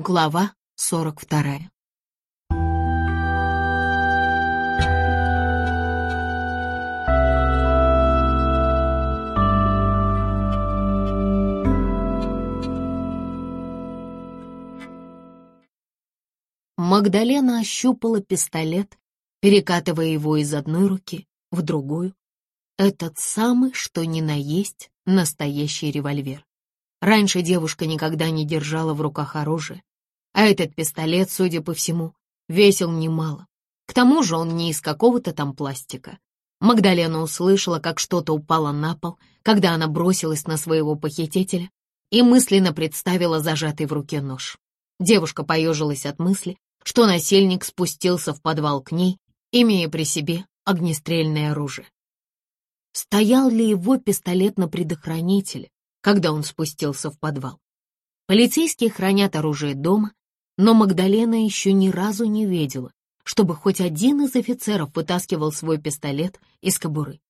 Глава 42 Магдалена ощупала пистолет, перекатывая его из одной руки в другую. Этот самый, что ни на есть, настоящий револьвер. Раньше девушка никогда не держала в руках оружие, а этот пистолет, судя по всему, весил немало. К тому же он не из какого-то там пластика. Магдалена услышала, как что-то упало на пол, когда она бросилась на своего похитителя и мысленно представила зажатый в руке нож. Девушка поежилась от мысли, что насильник спустился в подвал к ней, имея при себе огнестрельное оружие. Стоял ли его пистолет на предохранителе, когда он спустился в подвал? Полицейские хранят оружие дома, но Магдалена еще ни разу не видела, чтобы хоть один из офицеров вытаскивал свой пистолет из кобуры.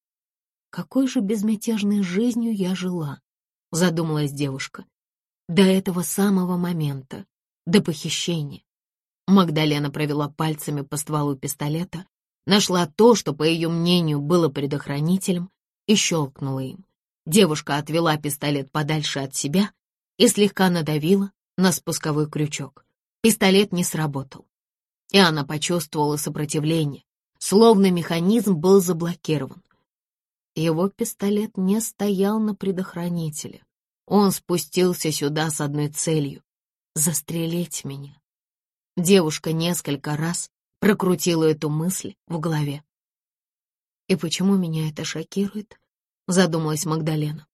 «Какой же безмятежной жизнью я жила», — задумалась девушка. До этого самого момента, до похищения. Магдалена провела пальцами по стволу пистолета, нашла то, что, по ее мнению, было предохранителем, и щелкнула им. Девушка отвела пистолет подальше от себя и слегка надавила на спусковой крючок. Пистолет не сработал, и она почувствовала сопротивление, словно механизм был заблокирован. Его пистолет не стоял на предохранителе. Он спустился сюда с одной целью — застрелить меня. Девушка несколько раз прокрутила эту мысль в голове. «И почему меня это шокирует?» — задумалась Магдалена.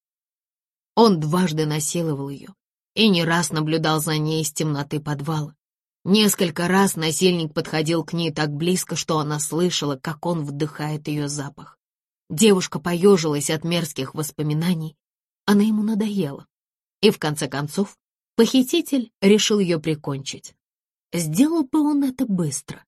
Он дважды насиловал ее и не раз наблюдал за ней из темноты подвала. Несколько раз насильник подходил к ней так близко, что она слышала, как он вдыхает ее запах. Девушка поежилась от мерзких воспоминаний. Она ему надоела. И в конце концов похититель решил ее прикончить. Сделал бы он это быстро.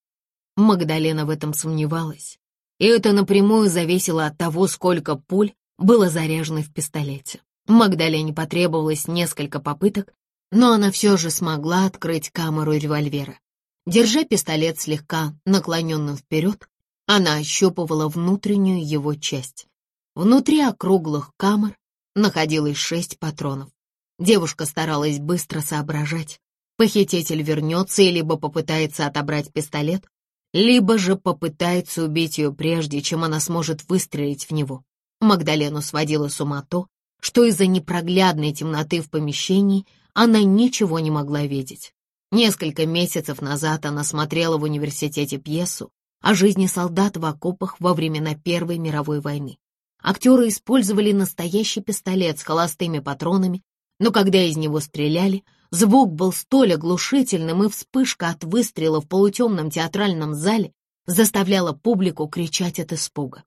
Магдалена в этом сомневалась, и это напрямую зависело от того, сколько пуль было заряжено в пистолете. Магдалене потребовалось несколько попыток, но она все же смогла открыть камеру револьвера. Держа пистолет слегка наклоненным вперед, она ощупывала внутреннюю его часть. Внутри округлых камер находилось шесть патронов. Девушка старалась быстро соображать, Похититель вернется и либо попытается отобрать пистолет, либо же попытается убить ее прежде, чем она сможет выстрелить в него. Магдалену сводила с ума то, что из-за непроглядной темноты в помещении она ничего не могла видеть. Несколько месяцев назад она смотрела в университете пьесу о жизни солдат в окопах во времена Первой мировой войны. Актеры использовали настоящий пистолет с холостыми патронами, но когда из него стреляли, Звук был столь оглушительным, и вспышка от выстрела в полутемном театральном зале заставляла публику кричать от испуга.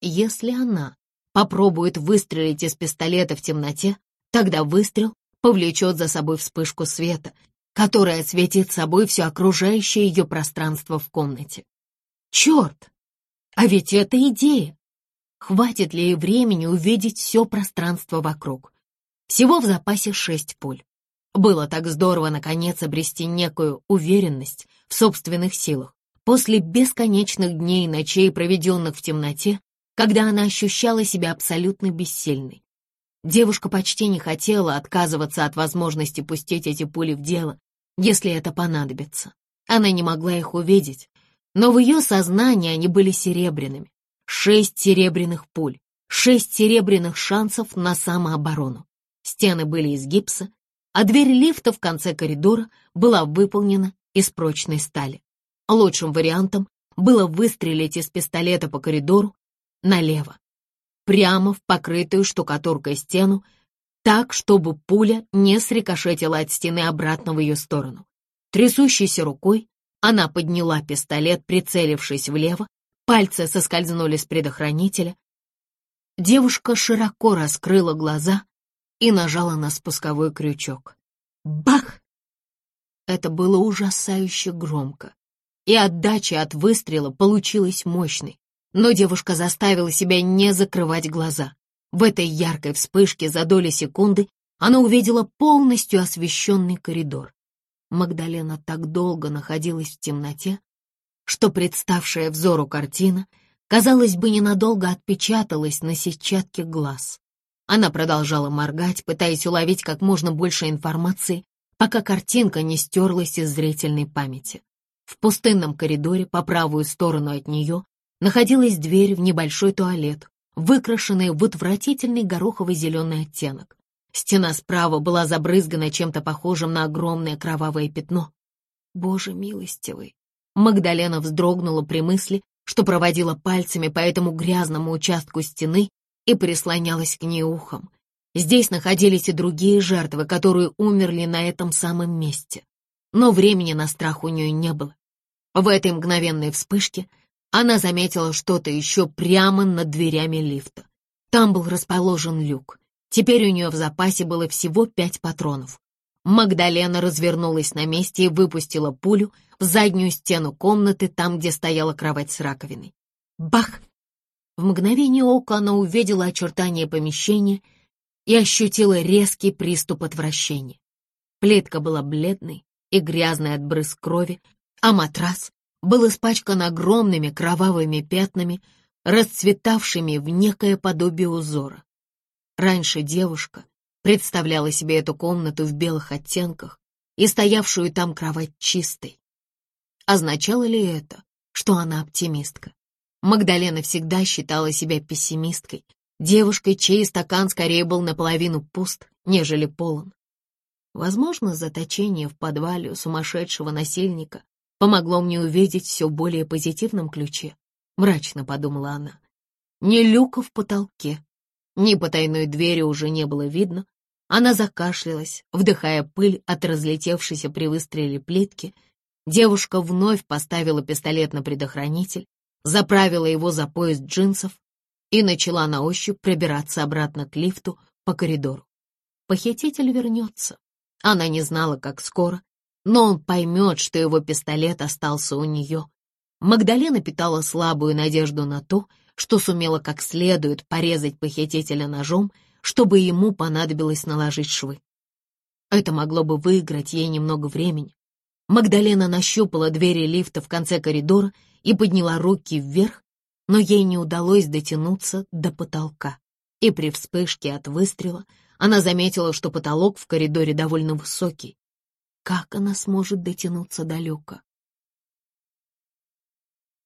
Если она попробует выстрелить из пистолета в темноте, тогда выстрел повлечет за собой вспышку света, которая осветит собой все окружающее ее пространство в комнате. Черт! А ведь это идея! Хватит ли ей времени увидеть все пространство вокруг? Всего в запасе шесть пуль. Было так здорово, наконец, обрести некую уверенность в собственных силах. После бесконечных дней и ночей, проведенных в темноте, когда она ощущала себя абсолютно бессильной. Девушка почти не хотела отказываться от возможности пустить эти пули в дело, если это понадобится. Она не могла их увидеть, но в ее сознании они были серебряными. Шесть серебряных пуль, шесть серебряных шансов на самооборону. Стены были из гипса, а дверь лифта в конце коридора была выполнена из прочной стали. Лучшим вариантом было выстрелить из пистолета по коридору налево, прямо в покрытую штукатуркой стену, так, чтобы пуля не срикошетила от стены обратно в ее сторону. Трясущейся рукой она подняла пистолет, прицелившись влево, пальцы соскользнули с предохранителя. Девушка широко раскрыла глаза и нажала на спусковой крючок. Бах! Это было ужасающе громко, и отдача от выстрела получилась мощной, но девушка заставила себя не закрывать глаза. В этой яркой вспышке за доли секунды она увидела полностью освещенный коридор. Магдалена так долго находилась в темноте, что представшая взору картина, казалось бы, ненадолго отпечаталась на сетчатке глаз. Она продолжала моргать, пытаясь уловить как можно больше информации, пока картинка не стерлась из зрительной памяти. В пустынном коридоре по правую сторону от нее находилась дверь в небольшой туалет, выкрашенный в отвратительный гороховый зеленый оттенок. Стена справа была забрызгана чем-то похожим на огромное кровавое пятно. Боже милостивый! Магдалена вздрогнула при мысли, что проводила пальцами по этому грязному участку стены и прислонялась к ней ухом. Здесь находились и другие жертвы, которые умерли на этом самом месте. Но времени на страх у нее не было. В этой мгновенной вспышке она заметила что-то еще прямо над дверями лифта. Там был расположен люк. Теперь у нее в запасе было всего пять патронов. Магдалена развернулась на месте и выпустила пулю в заднюю стену комнаты, там, где стояла кровать с раковиной. Бах! В мгновение ока она увидела очертания помещения и ощутила резкий приступ отвращения. Плитка была бледной и грязной от брызг крови, а матрас был испачкан огромными кровавыми пятнами, расцветавшими в некое подобие узора. Раньше девушка представляла себе эту комнату в белых оттенках и стоявшую там кровать чистой. Означало ли это, что она оптимистка? Магдалена всегда считала себя пессимисткой, девушкой, чей стакан скорее был наполовину пуст, нежели полон. Возможно, заточение в подвале у сумасшедшего насильника помогло мне увидеть все более позитивном ключе, мрачно подумала она. Ни люка в потолке, ни потайной двери уже не было видно. Она закашлялась, вдыхая пыль от разлетевшейся при выстреле плитки. Девушка вновь поставила пистолет на предохранитель, заправила его за пояс джинсов и начала на ощупь пробираться обратно к лифту по коридору. Похититель вернется. Она не знала, как скоро, но он поймет, что его пистолет остался у нее. Магдалена питала слабую надежду на то, что сумела как следует порезать похитителя ножом, чтобы ему понадобилось наложить швы. Это могло бы выиграть ей немного времени. Магдалена нащупала двери лифта в конце коридора и подняла руки вверх, но ей не удалось дотянуться до потолка. И при вспышке от выстрела она заметила, что потолок в коридоре довольно высокий. Как она сможет дотянуться до люка?